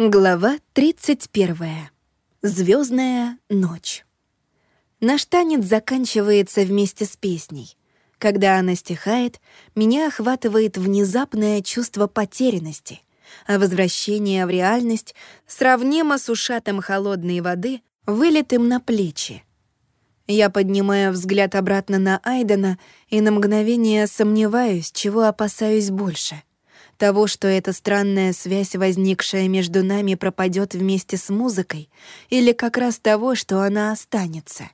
Глава 31. Звездная ночь. Наш танец заканчивается вместе с песней. Когда она стихает, меня охватывает внезапное чувство потерянности, а возвращение в реальность сравнимо с ушатом холодной воды, вылитым на плечи. Я поднимаю взгляд обратно на Айдена и на мгновение сомневаюсь, чего опасаюсь больше — того, что эта странная связь, возникшая между нами, пропадет вместе с музыкой, или как раз того, что она останется.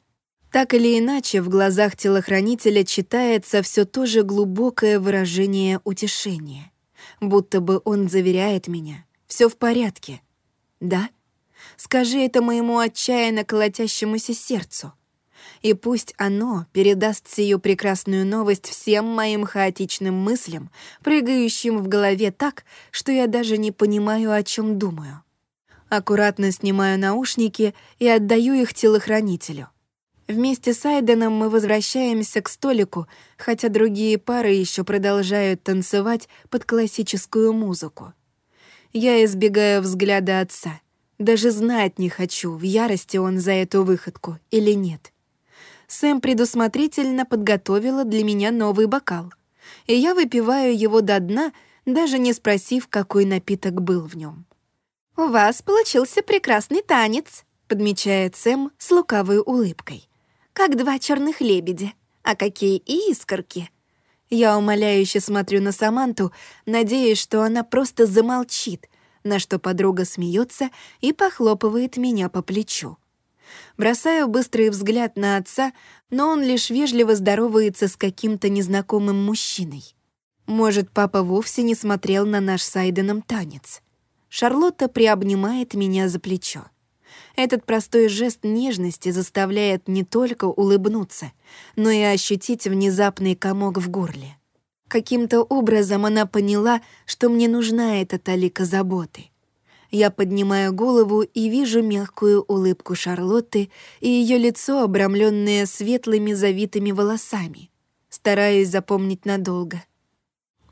Так или иначе, в глазах телохранителя читается все то же глубокое выражение утешения. Будто бы он заверяет меня. все в порядке. Да? Скажи это моему отчаянно колотящемуся сердцу и пусть оно передаст сию прекрасную новость всем моим хаотичным мыслям, прыгающим в голове так, что я даже не понимаю, о чем думаю. Аккуратно снимаю наушники и отдаю их телохранителю. Вместе с Айденом мы возвращаемся к столику, хотя другие пары еще продолжают танцевать под классическую музыку. Я избегаю взгляда отца. Даже знать не хочу, в ярости он за эту выходку или нет. Сэм предусмотрительно подготовила для меня новый бокал. И я выпиваю его до дна, даже не спросив, какой напиток был в нем. «У вас получился прекрасный танец», — подмечает Сэм с лукавой улыбкой. «Как два черных лебедя. А какие искорки!» Я умоляюще смотрю на Саманту, надеясь, что она просто замолчит, на что подруга смеется и похлопывает меня по плечу. Бросаю быстрый взгляд на отца, но он лишь вежливо здоровается с каким-то незнакомым мужчиной. Может, папа вовсе не смотрел на наш с Айденом танец. Шарлотта приобнимает меня за плечо. Этот простой жест нежности заставляет не только улыбнуться, но и ощутить внезапный комок в горле. Каким-то образом она поняла, что мне нужна эта талика заботы. Я поднимаю голову и вижу мягкую улыбку Шарлотты и ее лицо, обрамленное светлыми завитыми волосами. Стараюсь запомнить надолго.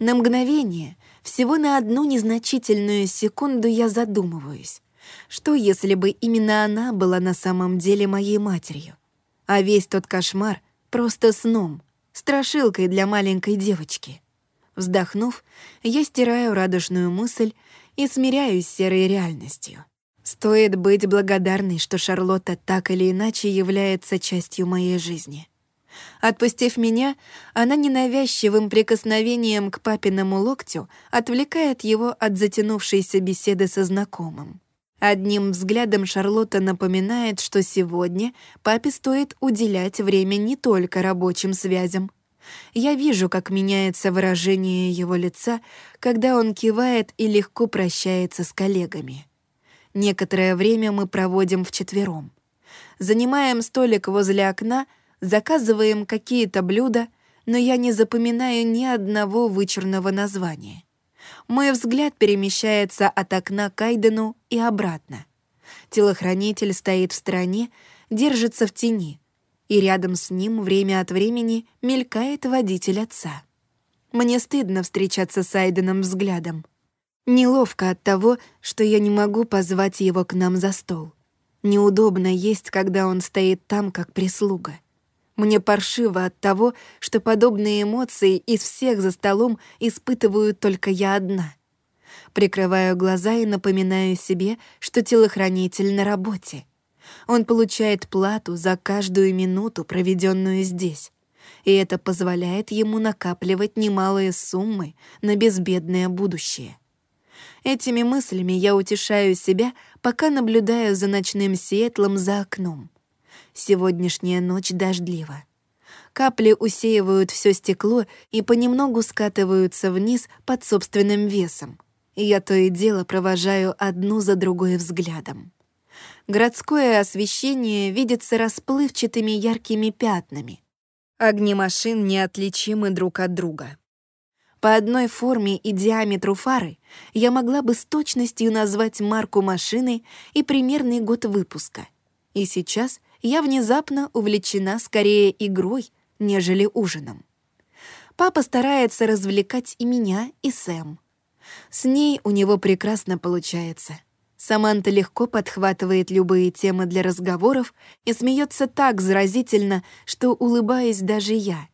На мгновение, всего на одну незначительную секунду я задумываюсь. Что, если бы именно она была на самом деле моей матерью? А весь тот кошмар просто сном, страшилкой для маленькой девочки. Вздохнув, я стираю радужную мысль и смиряюсь с серой реальностью. Стоит быть благодарной, что Шарлотта так или иначе является частью моей жизни. Отпустив меня, она ненавязчивым прикосновением к папиному локтю отвлекает его от затянувшейся беседы со знакомым. Одним взглядом Шарлотта напоминает, что сегодня папе стоит уделять время не только рабочим связям, я вижу, как меняется выражение его лица, когда он кивает и легко прощается с коллегами. Некоторое время мы проводим вчетвером. Занимаем столик возле окна, заказываем какие-то блюда, но я не запоминаю ни одного вычурного названия. Мой взгляд перемещается от окна к Айдену и обратно. Телохранитель стоит в стороне, держится в тени — и рядом с ним время от времени мелькает водитель отца. Мне стыдно встречаться с Айденом взглядом. Неловко от того, что я не могу позвать его к нам за стол. Неудобно есть, когда он стоит там, как прислуга. Мне паршиво от того, что подобные эмоции из всех за столом испытываю только я одна. Прикрываю глаза и напоминаю себе, что телохранитель на работе — он получает плату за каждую минуту, проведенную здесь. И это позволяет ему накапливать немалые суммы на безбедное будущее. Этими мыслями я утешаю себя, пока наблюдаю за ночным Сиэтлом за окном. Сегодняшняя ночь дождлива. Капли усеивают все стекло и понемногу скатываются вниз под собственным весом. Я то и дело провожаю одну за другой взглядом городское освещение видится расплывчатыми яркими пятнами. Огни машин неотличимы друг от друга. По одной форме и диаметру фары я могла бы с точностью назвать марку машины и примерный год выпуска. И сейчас я внезапно увлечена скорее игрой, нежели ужином. Папа старается развлекать и меня, и Сэм. С ней у него прекрасно получается — Саманта легко подхватывает любые темы для разговоров и смеется так заразительно, что улыбаюсь даже я.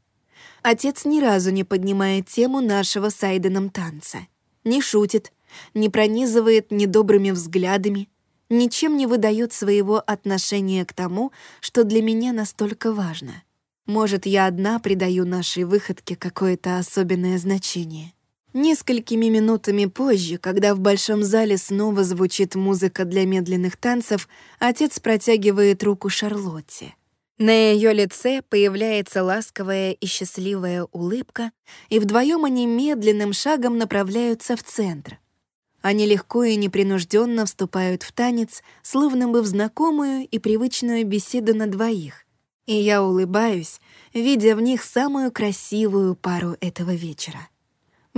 Отец ни разу не поднимает тему нашего с Айденом танца. Не шутит, не пронизывает недобрыми взглядами, ничем не выдает своего отношения к тому, что для меня настолько важно. Может, я одна придаю нашей выходке какое-то особенное значение. Несколькими минутами позже, когда в большом зале снова звучит музыка для медленных танцев, отец протягивает руку Шарлотте. На ее лице появляется ласковая и счастливая улыбка, и вдвоем они медленным шагом направляются в центр. Они легко и непринужденно вступают в танец, словно бы в знакомую и привычную беседу на двоих. И я улыбаюсь, видя в них самую красивую пару этого вечера.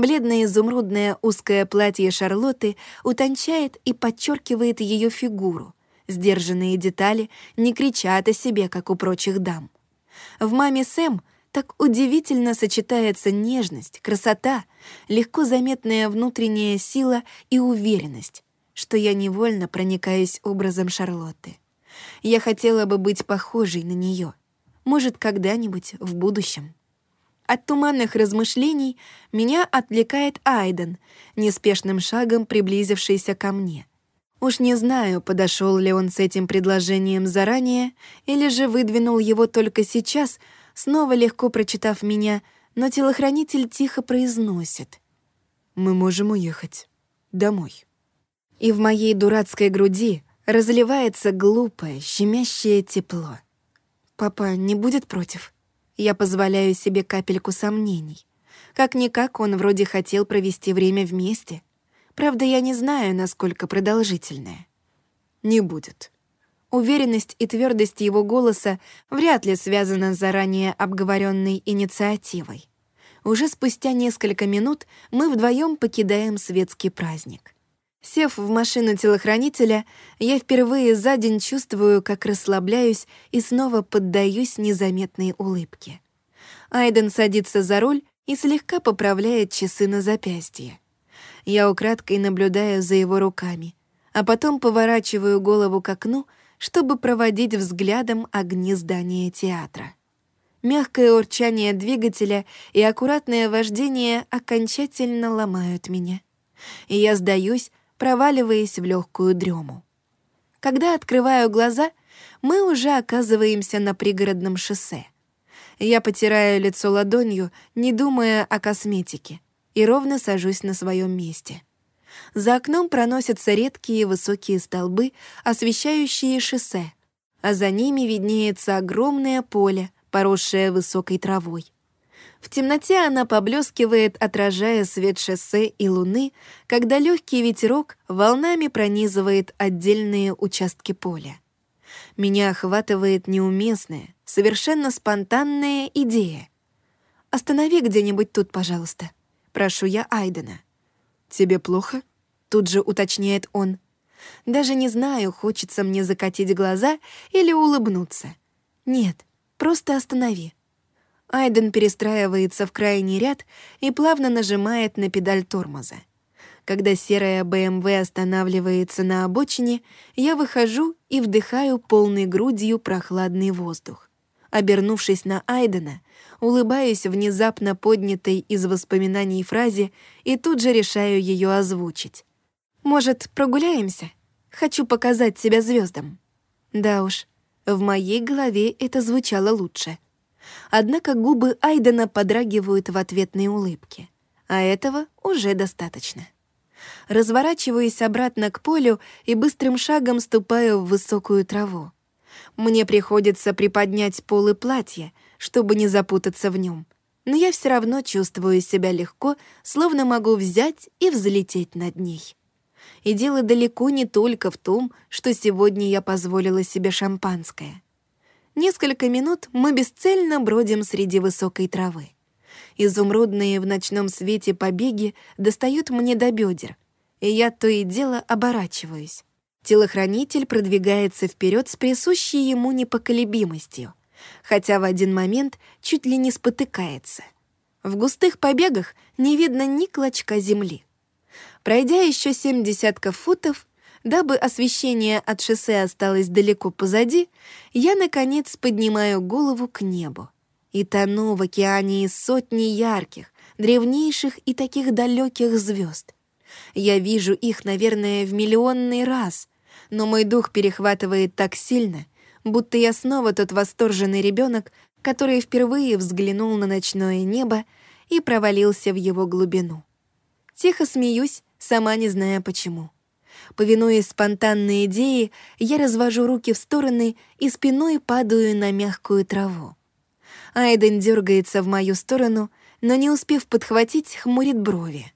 Бледное изумрудное узкое платье Шарлотты утончает и подчеркивает ее фигуру. Сдержанные детали не кричат о себе, как у прочих дам. В «Маме Сэм» так удивительно сочетается нежность, красота, легко заметная внутренняя сила и уверенность, что я невольно проникаюсь образом Шарлотты. Я хотела бы быть похожей на нее, может, когда-нибудь в будущем. От туманных размышлений меня отвлекает Айден, неспешным шагом приблизившийся ко мне. Уж не знаю, подошел ли он с этим предложением заранее или же выдвинул его только сейчас, снова легко прочитав меня, но телохранитель тихо произносит. «Мы можем уехать. Домой». И в моей дурацкой груди разливается глупое, щемящее тепло. «Папа не будет против?» Я позволяю себе капельку сомнений. Как-никак он вроде хотел провести время вместе. Правда, я не знаю, насколько продолжительное. Не будет. Уверенность и твердость его голоса вряд ли связаны с заранее обговоренной инициативой. Уже спустя несколько минут мы вдвоем покидаем светский праздник. Сев в машину телохранителя, я впервые за день чувствую, как расслабляюсь и снова поддаюсь незаметной улыбке. Айден садится за руль и слегка поправляет часы на запястье. Я украдкой наблюдаю за его руками, а потом поворачиваю голову к окну, чтобы проводить взглядом огни здания театра. Мягкое урчание двигателя и аккуратное вождение окончательно ломают меня. И я сдаюсь, проваливаясь в легкую дрему. Когда открываю глаза, мы уже оказываемся на пригородном шоссе. Я потираю лицо ладонью, не думая о косметике, и ровно сажусь на своем месте. За окном проносятся редкие высокие столбы, освещающие шоссе, а за ними виднеется огромное поле, поросшее высокой травой. В темноте она поблескивает, отражая свет шоссе и луны, когда легкий ветерок волнами пронизывает отдельные участки поля. Меня охватывает неуместная, совершенно спонтанная идея. «Останови где-нибудь тут, пожалуйста», — прошу я Айдена. «Тебе плохо?» — тут же уточняет он. Даже не знаю, хочется мне закатить глаза или улыбнуться. «Нет, просто останови». Айден перестраивается в крайний ряд и плавно нажимает на педаль тормоза. Когда серая БМВ останавливается на обочине, я выхожу и вдыхаю полной грудью прохладный воздух. Обернувшись на Айдена, улыбаюсь внезапно поднятой из воспоминаний фразе и тут же решаю ее озвучить. «Может, прогуляемся? Хочу показать себя звездам. Да уж, в моей голове это звучало лучше — Однако губы Айдена подрагивают в ответной улыбке. А этого уже достаточно. Разворачиваюсь обратно к полю и быстрым шагом ступаю в высокую траву. Мне приходится приподнять полы платья, чтобы не запутаться в нем. Но я все равно чувствую себя легко, словно могу взять и взлететь над ней. И дело далеко не только в том, что сегодня я позволила себе шампанское — Несколько минут мы бесцельно бродим среди высокой травы. Изумрудные в ночном свете побеги достают мне до бедер, и я то и дело оборачиваюсь. Телохранитель продвигается вперед с присущей ему непоколебимостью, хотя в один момент чуть ли не спотыкается. В густых побегах не видно ни клочка земли. Пройдя еще семь десятков футов, Дабы освещение от шоссе осталось далеко позади, я, наконец, поднимаю голову к небу и тону в океане из сотни ярких, древнейших и таких далеких звезд. Я вижу их, наверное, в миллионный раз, но мой дух перехватывает так сильно, будто я снова тот восторженный ребенок, который впервые взглянул на ночное небо и провалился в его глубину. Тихо смеюсь, сама не зная почему. Повинуясь спонтанной идее, я развожу руки в стороны и спиной падаю на мягкую траву. Айден дергается в мою сторону, но не успев подхватить, хмурит брови.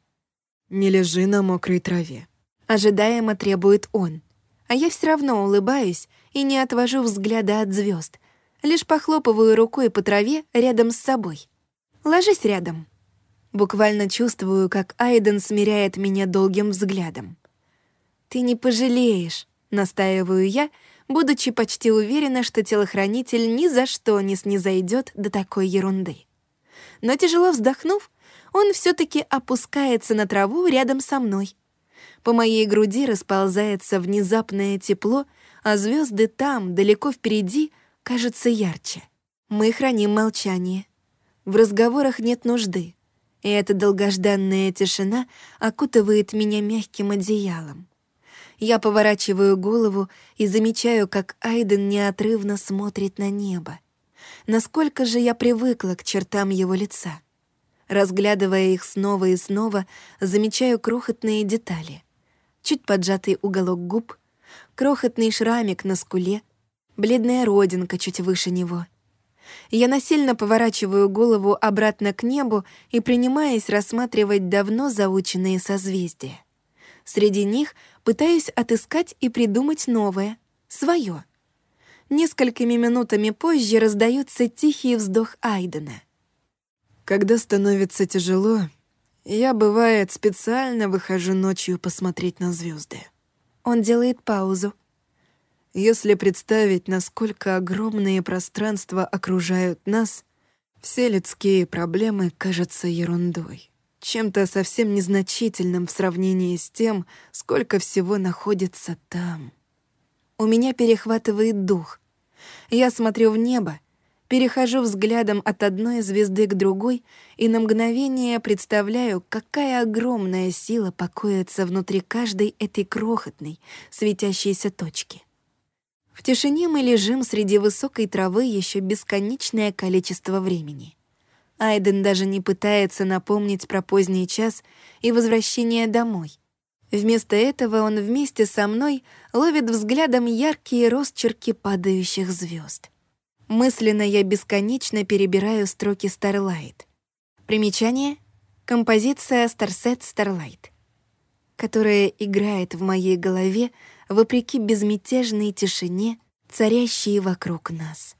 «Не лежи на мокрой траве», — ожидаемо требует он. А я все равно улыбаюсь и не отвожу взгляда от звезд, лишь похлопываю рукой по траве рядом с собой. «Ложись рядом». Буквально чувствую, как Айден смиряет меня долгим взглядом. «Ты не пожалеешь», — настаиваю я, будучи почти уверена, что телохранитель ни за что не снизойдет до такой ерунды. Но тяжело вздохнув, он все таки опускается на траву рядом со мной. По моей груди расползается внезапное тепло, а звезды там, далеко впереди, кажутся ярче. Мы храним молчание. В разговорах нет нужды, и эта долгожданная тишина окутывает меня мягким одеялом. Я поворачиваю голову и замечаю, как Айден неотрывно смотрит на небо. Насколько же я привыкла к чертам его лица. Разглядывая их снова и снова, замечаю крохотные детали. Чуть поджатый уголок губ, крохотный шрамик на скуле, бледная родинка чуть выше него. Я насильно поворачиваю голову обратно к небу и принимаюсь рассматривать давно заученные созвездия. Среди них пытаюсь отыскать и придумать новое, свое. Несколькими минутами позже раздается тихий вздох Айдена. Когда становится тяжело, я, бывает, специально выхожу ночью посмотреть на звезды. Он делает паузу. Если представить, насколько огромные пространства окружают нас, все людские проблемы кажутся ерундой чем-то совсем незначительным в сравнении с тем, сколько всего находится там. У меня перехватывает дух. Я смотрю в небо, перехожу взглядом от одной звезды к другой и на мгновение представляю, какая огромная сила покоится внутри каждой этой крохотной, светящейся точки. В тишине мы лежим среди высокой травы еще бесконечное количество времени — Айден даже не пытается напомнить про поздний час и возвращение домой. Вместо этого он вместе со мной ловит взглядом яркие росчерки падающих звезд. Мысленно я бесконечно перебираю строки Starlight. Примечание — композиция Starset Starlight, которая играет в моей голове вопреки безмятежной тишине, царящей вокруг нас.